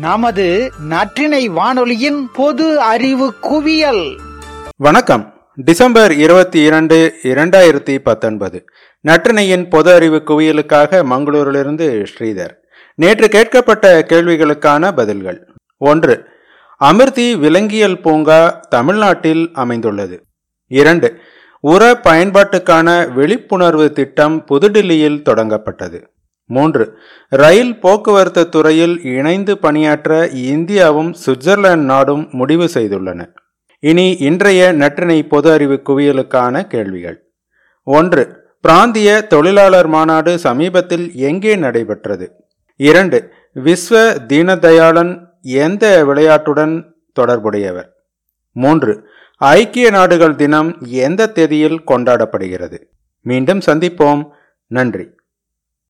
நமது நற்றினை வானொலியின் பொது அறிவு குவியல். வணக்கம். டிசம்பர் இருபத்தி இரண்டு இரண்டாயிரத்தி பத்தொன்பது. நற்றினையின் பொது அறிவு குவியலுக்காக மங்களூரிலிருந்து ஸ்ரீதர். நேற்று கேட்கப்பட்ட கேள்விகளுக்கான பதில்கள். ஒன்று அமிர்தி விலங்கியல் பூங்கா தமிழ்நாட்டில் அமைந்துள்ளது. இரண்டு உர பயன்பாட்டுக்கான விழிப்புணர்வு திட்டம் புதுடில்லியில் தொடங்கப்பட்டது. மூன்று. ரயில் போக்குவரத்து துறையில் இணைந்து பணியாற்ற இந்தியாவும் சுவிட்சர்லாந்து நாடும் முடிவு செய்துள்ளன. இனி இன்றைய நற்றினை பொது அறிவு குவியலுக்கான கேள்விகள். ஒன்று. பிராந்திய தொழிலாளர் மாநாடு சமீபத்தில் எங்கே நடைபெற்றது? இரண்டு. விஸ்வ தீனதயாளன் எந்த விளையாட்டுடன் தொடர்புடையவர்? மூன்று. ஐக்கிய நாடுகள் தினம் எந்த தேதியில் கொண்டாடப்படுகிறது? மீண்டும் சந்திப்போம். நன்றி.